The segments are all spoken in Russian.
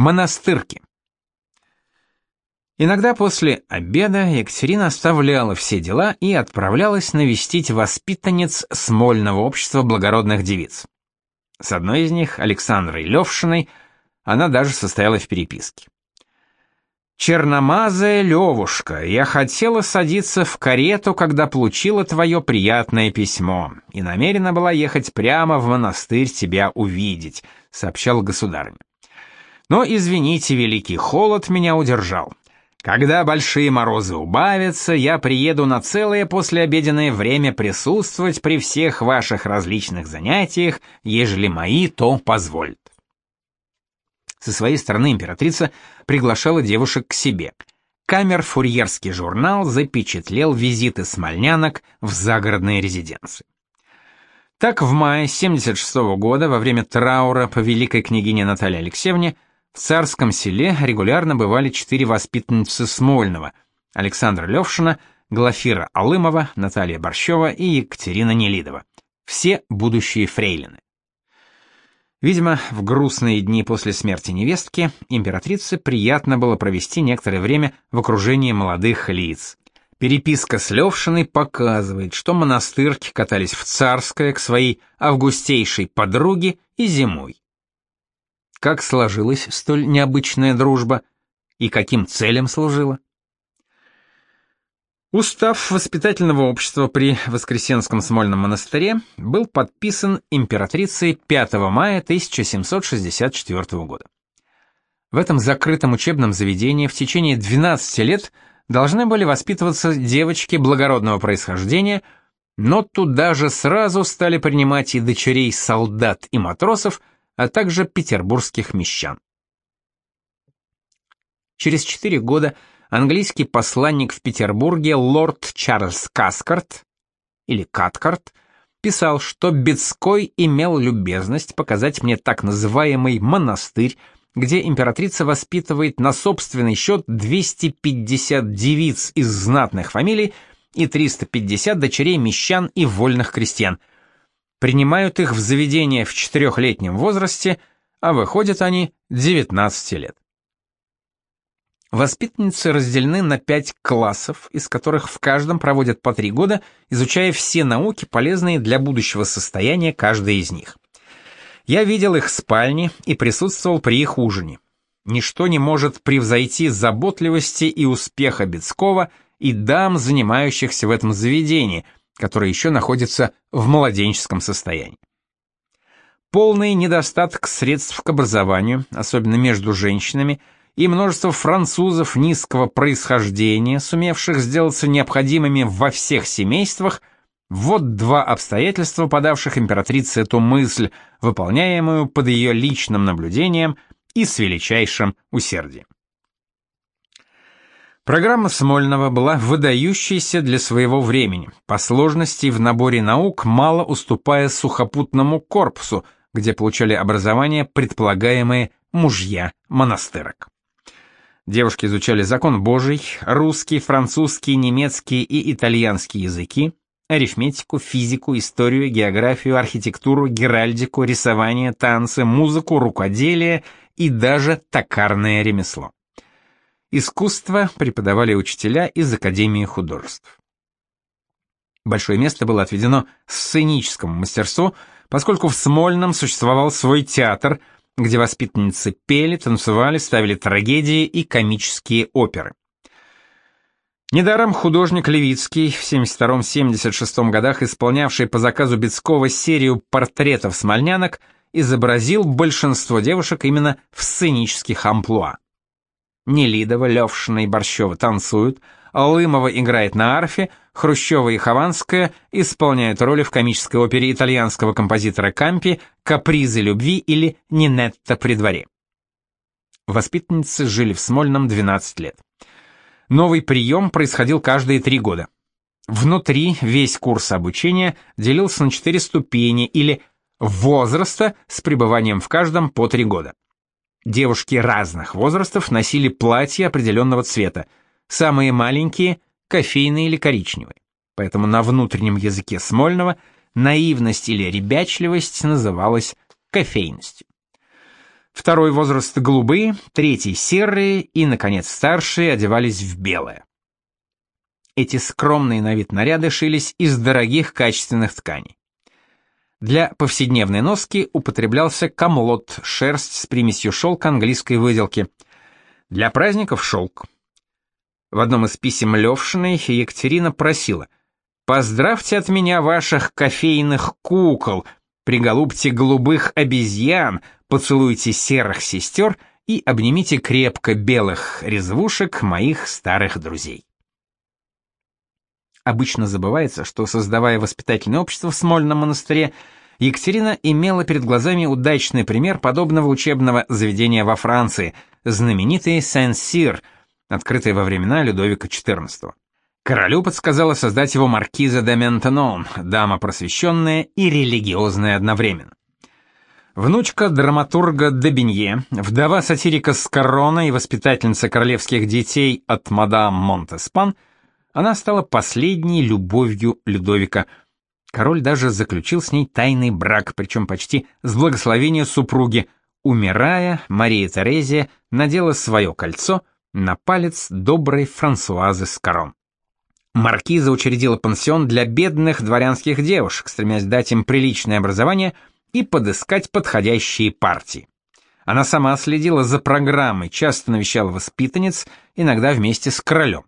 Монастырки. Иногда после обеда Екатерина оставляла все дела и отправлялась навестить воспитанниц Смольного общества благородных девиц. С одной из них, Александрой Левшиной, она даже состояла в переписке. «Черномазая Левушка, я хотела садиться в карету, когда получила твое приятное письмо, и намерена была ехать прямо в монастырь тебя увидеть», — сообщал государыня. «Но, извините, великий холод меня удержал. Когда большие морозы убавятся, я приеду на целое послеобеденное время присутствовать при всех ваших различных занятиях, ежели мои то позволят. Со своей стороны императрица приглашала девушек к себе. Камер-фурьерский журнал запечатлел визиты смольнянок в загородные резиденции. Так в мае 76 -го года, во время траура по великой княгине Наталье Алексеевне, в царском селе регулярно бывали четыре воспитанницы Смольного – Александра Левшина, Глафира Алымова, Наталья Борщева и Екатерина Нелидова. Все будущие фрейлины. Видимо, в грустные дни после смерти невестки императрице приятно было провести некоторое время в окружении молодых лиц. Переписка с Левшиной показывает, что монастырки катались в Царское к своей августейшей подруге и зимой. Как сложилась столь необычная дружба и каким целям служила? Устав воспитательного общества при Воскресенском Смольном монастыре был подписан императрицей 5 мая 1764 года. В этом закрытом учебном заведении в течение 12 лет должны были воспитываться девочки благородного происхождения, но туда же сразу стали принимать и дочерей солдат и матросов, а также петербургских мещан. Через четыре года английский посланник в Петербурге лорд Чарльз Каскарт, или Каткарт, писал, что Бецкой имел любезность показать мне так называемый монастырь, где императрица воспитывает на собственный счет 250 девиц из знатных фамилий и 350 дочерей мещан и вольных крестьян – принимают их в заведение в четырехлетнем возрасте, а выходят они 19 лет. Воспитанницы разделены на пять классов, из которых в каждом проводят по три года, изучая все науки, полезные для будущего состояния каждой из них. Я видел их спальни и присутствовал при их ужине. Ничто не может превзойти заботливости и успеха Бецкова и дам, занимающихся в этом заведении – который еще находится в младенческом состоянии. Полный недостаток средств к образованию, особенно между женщинами, и множество французов низкого происхождения, сумевших сделаться необходимыми во всех семействах, вот два обстоятельства, подавших императрице эту мысль, выполняемую под ее личным наблюдением и с величайшим усердием. Программа Смольного была выдающейся для своего времени, по сложности в наборе наук мало уступая сухопутному корпусу, где получали образование предполагаемые мужья монастырок. Девушки изучали закон Божий, русский, французский, немецкий и итальянский языки, арифметику, физику, историю, географию, архитектуру, геральдику, рисование, танцы, музыку, рукоделие и даже токарное ремесло. Искусство преподавали учителя из Академии художеств. Большое место было отведено сценическому мастерству, поскольку в Смольном существовал свой театр, где воспитанницы пели, танцевали, ставили трагедии и комические оперы. Недаром художник Левицкий в 72-76 годах, исполнявший по заказу Бецкого серию портретов смольнянок, изобразил большинство девушек именно в сценических амплуа. Нелидова, Левшина и Борщева танцуют, Алымова играет на арфе, Хрущева и Хованская исполняют роли в комической опере итальянского композитора Кампи «Капризы любви» или «Нинетта при дворе». Воспитанницы жили в Смольном 12 лет. Новый прием происходил каждые три года. Внутри весь курс обучения делился на четыре ступени или возраста с пребыванием в каждом по три года. Девушки разных возрастов носили платья определенного цвета, самые маленькие – кофейные или коричневые. Поэтому на внутреннем языке Смольного наивность или ребячливость называлась кофейностью. Второй возраст голубые, третий серые и, наконец, старшие одевались в белое. Эти скромные на вид наряды шились из дорогих качественных тканей. Для повседневной носки употреблялся камлот, шерсть с примесью шелка английской выделки. Для праздников шелк. В одном из писем Левшиной Екатерина просила «Поздравьте от меня ваших кофейных кукол, приголубьте голубых обезьян, поцелуйте серых сестер и обнимите крепко белых резвушек моих старых друзей». Обычно забывается, что, создавая воспитательное общество в Смольном монастыре, Екатерина имела перед глазами удачный пример подобного учебного заведения во Франции, знаменитый Сен-Сир, открытый во времена Людовика XIV. Королю подсказала создать его маркиза де Ментенон, дама просвещенная и религиозная одновременно. Внучка драматурга Дебинье, вдова сатирика Скорона и воспитательница королевских детей от мадам Монтеспан – она стала последней любовью Людовика. Король даже заключил с ней тайный брак, причем почти с благословения супруги. Умирая, Мария Терезия надела свое кольцо на палец доброй Франсуазы Скарон. Маркиза учредила пансион для бедных дворянских девушек, стремясь дать им приличное образование и подыскать подходящие партии. Она сама следила за программой, часто навещала воспитанниц, иногда вместе с королем.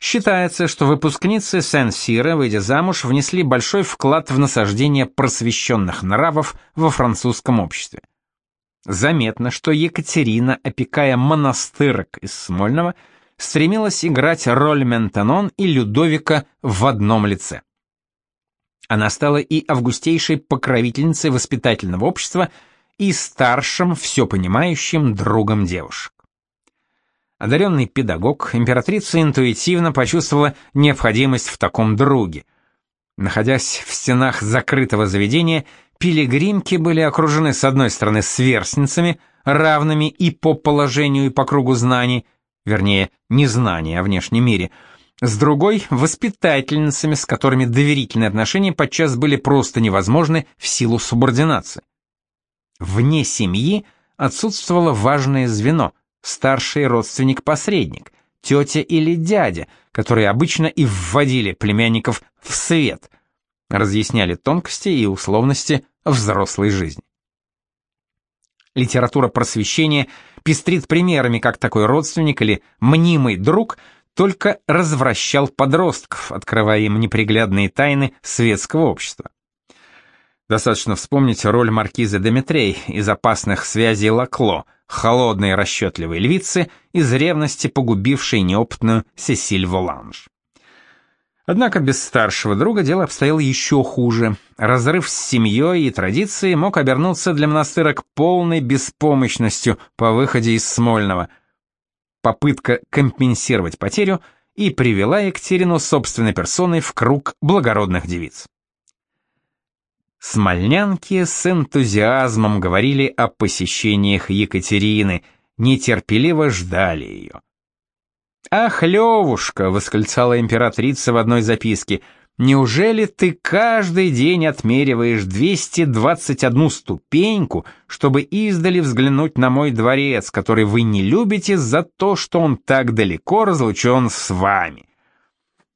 Считается, что выпускницы Сен-Сира, выйдя замуж, внесли большой вклад в насаждение просвещенных нравов во французском обществе. Заметно, что Екатерина, опекая монастырок из Смольного, стремилась играть роль Ментанон и Людовика в одном лице. Она стала и августейшей покровительницей воспитательного общества, и старшим, все понимающим другом девушек. Одаренный педагог, императрица интуитивно почувствовала необходимость в таком друге. Находясь в стенах закрытого заведения, пилигримки были окружены с одной стороны сверстницами, равными и по положению, и по кругу знаний, вернее, не знаний о внешнем мире, с другой — воспитательницами, с которыми доверительные отношения подчас были просто невозможны в силу субординации. Вне семьи отсутствовало важное звено — старший родственник-посредник, тетя или дядя, которые обычно и вводили племянников в свет, разъясняли тонкости и условности взрослой жизни. Литература просвещения пестрит примерами, как такой родственник или мнимый друг только развращал подростков, открывая им неприглядные тайны светского общества. Достаточно вспомнить роль маркизы Деметрей из «Опасных связей Лакло», холодной расчетливой львицы, из ревности погубившей неопытную Сесиль Воланж. Однако без старшего друга дело обстояло еще хуже. Разрыв с семьей и традицией мог обернуться для монастырок полной беспомощностью по выходе из Смольного. Попытка компенсировать потерю и привела Екатерину собственной персоной в круг благородных девиц. Смольнянки с энтузиазмом говорили о посещениях Екатерины, нетерпеливо ждали ее. «Ах, Левушка!» — восклицала императрица в одной записке. «Неужели ты каждый день отмериваешь 221 ступеньку, чтобы издали взглянуть на мой дворец, который вы не любите за то, что он так далеко разлучен с вами?»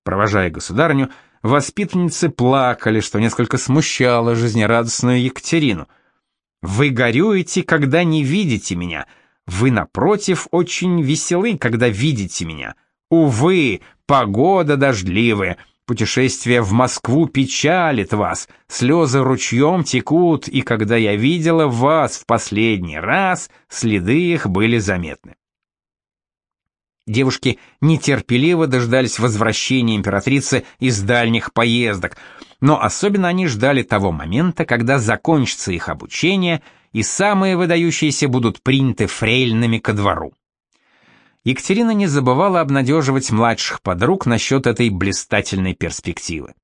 Провожая государню, Воспитанницы плакали, что несколько смущало жизнерадостную Екатерину. «Вы горюете, когда не видите меня. Вы, напротив, очень веселы, когда видите меня. Увы, погода дождливая». Путешествие в Москву печалит вас, слезы ручьем текут, и когда я видела вас в последний раз, следы их были заметны. Девушки нетерпеливо дождались возвращения императрицы из дальних поездок, но особенно они ждали того момента, когда закончится их обучение и самые выдающиеся будут приняты фрейльными ко двору. Екатерина не забывала обнадеживать младших подруг насчет этой блистательной перспективы.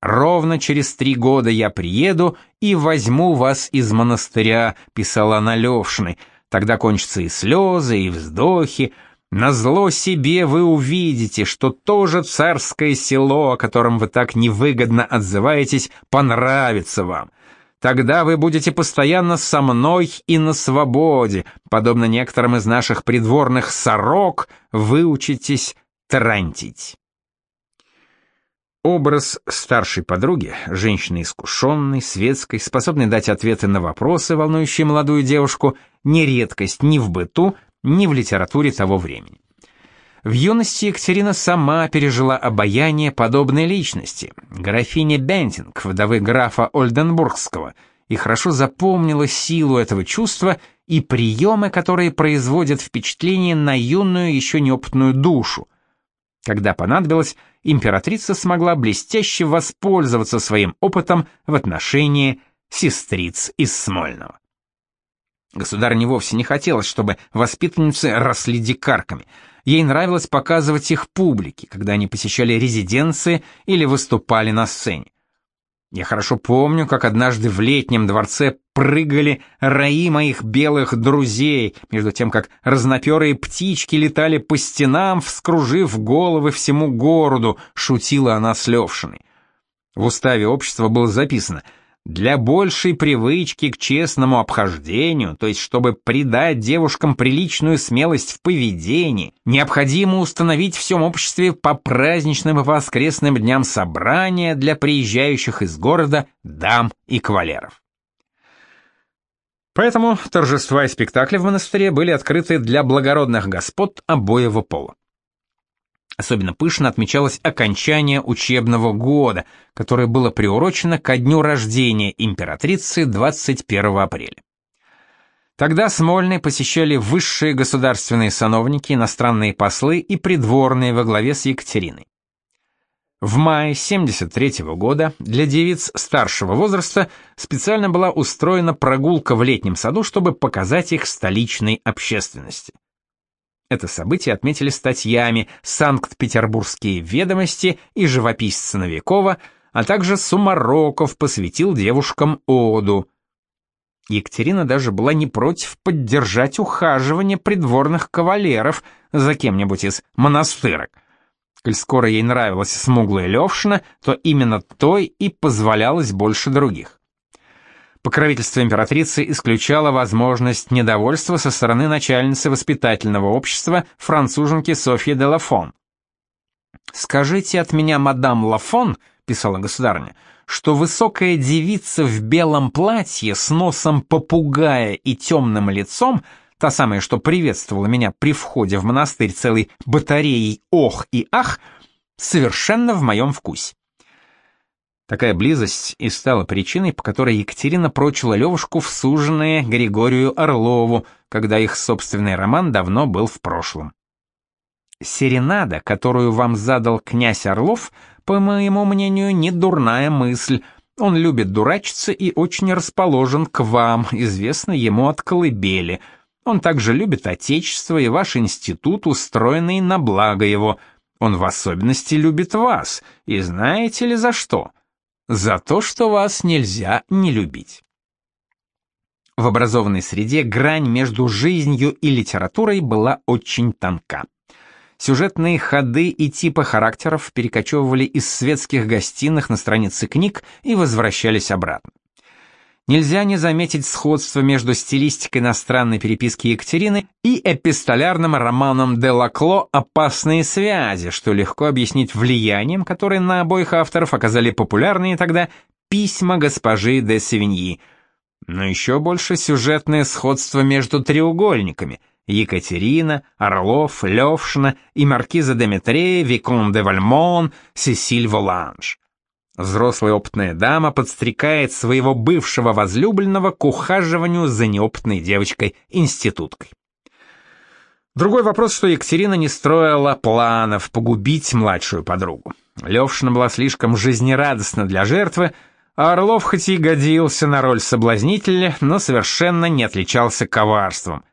«Ровно через три года я приеду и возьму вас из монастыря», — писала она Левшиной. «Тогда кончатся и слезы, и вздохи, на зло себе вы увидите, что тоже царское село, о котором вы так невыгодно отзываетесь, понравится вам. Тогда вы будете постоянно со мной и на свободе, подобно некоторым из наших придворных сорок, выучитесь тарантить. Образ старшей подруги, женщины искушенной, светской, способной дать ответы на вопросы, волнующие молодую девушку, не редкость ни в быту, ни в литературе того времени. В юности Екатерина сама пережила обаяние подобной личности, графини Бентинг, вдовы графа Ольденбургского, и хорошо запомнила силу этого чувства и приемы, которые производят впечатление на юную, еще неопытную душу – когда понадобилось, императрица смогла блестяще воспользоваться своим опытом в отношении сестриц из Смольного. Государыне вовсе не хотелось, чтобы воспитанницы росли дикарками. Ей нравилось показывать их публике, когда они посещали резиденции или выступали на сцене. Я хорошо помню, как однажды в летнем дворце прыгали раи моих белых друзей, между тем как разноперые птички летали по стенам, вскружив головы всему городу, шутила она с Левшиной. В уставе общества было записано — для большей привычки к честному обхождению, то есть чтобы придать девушкам приличную смелость в поведении, необходимо установить в всем обществе по праздничным и воскресным дням собрания для приезжающих из города дам и кавалеров. Поэтому торжества и спектакли в монастыре были открыты для благородных господ обоего пола. Особенно пышно отмечалось окончание учебного года, которое было приурочено ко дню рождения императрицы 21 апреля. Тогда Смольный посещали высшие государственные сановники, иностранные послы и придворные во главе с Екатериной. В мае 73 -го года для девиц старшего возраста специально была устроена прогулка в летнем саду, чтобы показать их столичной общественности. Это событие отметили статьями «Санкт-Петербургские ведомости» и «Живописцы Новикова», а также Сумароков посвятил девушкам оду. Екатерина даже была не против поддержать ухаживание придворных кавалеров за кем-нибудь из монастырок. Коль скоро ей нравилась смуглая Левшина, то именно той и позволялось больше других. Покровительство императрицы исключало возможность недовольства со стороны начальницы воспитательного общества француженки Софьи де Лафон. «Скажите от меня, мадам Лафон», — писала государыня, что высокая девица в белом платье с носом попугая и темным лицом, та самая, что приветствовала меня при входе в монастырь целой батареей ох и ах, совершенно в моем вкусе. Такая близость и стала причиной, по которой Екатерина прочила Левушку в суженые Григорию Орлову, когда их собственный роман давно был в прошлом. Серенада, которую вам задал князь Орлов, по моему мнению, не дурная мысль. Он любит дурачиться и очень расположен к вам, известно ему от колыбели. Он также любит отечество и ваш институт, устроенный на благо его. Он в особенности любит вас, и знаете ли за что? За то, что вас нельзя не любить. В образованной среде грань между жизнью и литературой была очень тонка. Сюжетные ходы и типы характеров перекочевывали из светских гостиных на страницы книг и возвращались обратно. Нельзя не заметить сходство между стилистикой иностранной переписки Екатерины и эпистолярным романом де Лакло «Опасные связи», что легко объяснить влиянием, которое на обоих авторов оказали популярные тогда письма госпожи де Севиньи. Но еще больше сюжетное сходство между треугольниками – Екатерина, Орлов, Левшина и маркиза де Метре, Викон де Вальмон, Сесиль Воланж. Взрослая опытная дама подстрекает своего бывшего возлюбленного к ухаживанию за неопытной девочкой-институткой. Другой вопрос, что Екатерина не строила планов погубить младшую подругу. Левшина была слишком жизнерадостна для жертвы, а Орлов хоть и годился на роль соблазнителя, но совершенно не отличался коварством.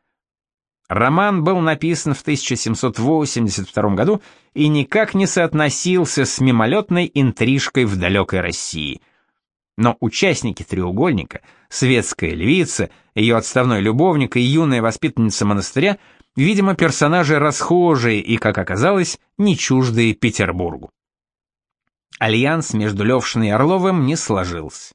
Роман был написан в 1782 году и никак не соотносился с мимолетной интрижкой в далекой России. Но участники треугольника, светская львица, ее отставной любовник и юная воспитанница монастыря, видимо, персонажи расхожие и, как оказалось, не чуждые Петербургу. Альянс между Левшиной и Орловым не сложился.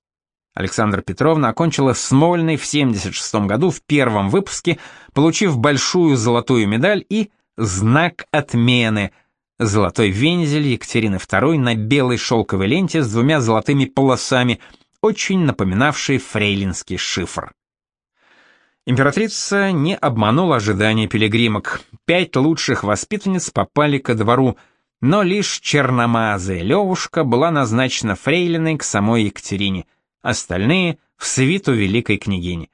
Александра Петровна окончила Смольный в 76 году в первом выпуске, получив большую золотую медаль и знак отмены золотой вензель Екатерины II на белой шелковой ленте с двумя золотыми полосами, очень напоминавший фрейлинский шифр. Императрица не обманула ожидания пилигримок. Пять лучших воспитанниц попали ко двору, но лишь черномазая Левушка была назначена фрейлиной к самой Екатерине, остальные — в свиту великой княгини.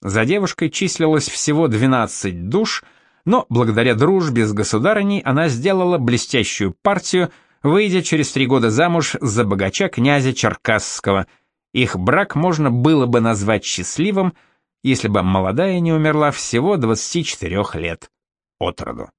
За девушкой числилось всего 12 душ, но благодаря дружбе с государыней она сделала блестящую партию, выйдя через три года замуж за богача князя Черкасского. Их брак можно было бы назвать счастливым — если бы молодая не умерла всего 24 лет от роду.